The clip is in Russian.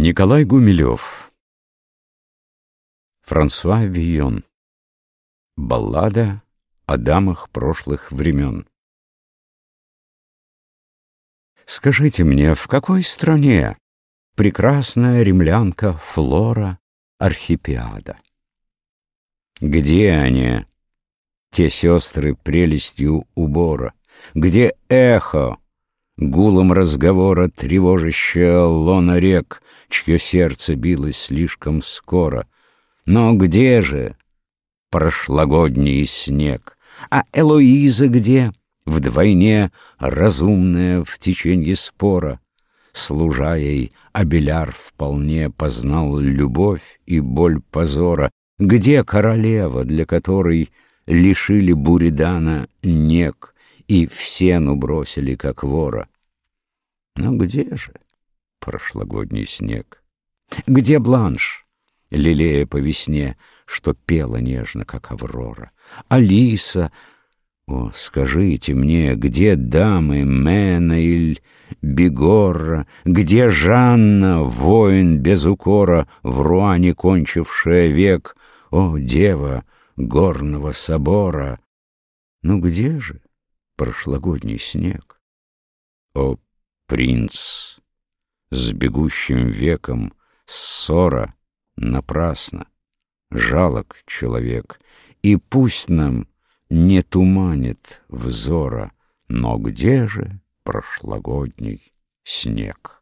Николай Гумилев Франсуа Вийон Баллада о дамах прошлых времен Скажите мне, в какой стране прекрасная римлянка Флора Архипиада? Где они, те сестры прелестью убора? Где эхо, гулом разговора тревожащее лона рек, чье сердце билось слишком скоро. Но где же прошлогодний снег? А Элоиза где? Вдвойне разумная в течение спора. Служа ей, Абеляр вполне познал любовь и боль позора. Где королева, для которой лишили Буридана нек и в сену бросили, как вора? Но где же прошлогодний снег? Где бланш, лелея по весне, что пела нежно, как аврора? Алиса, о, скажите мне, где дамы Мена или Бегорра, где Жанна, воин без укора, в Руане кончившая век, о, дева горного собора? Ну где же прошлогодний снег? О, принц! С бегущим веком, ссора напрасно. Жалок человек, и пусть нам не туманит взора, но где же прошлогодний снег?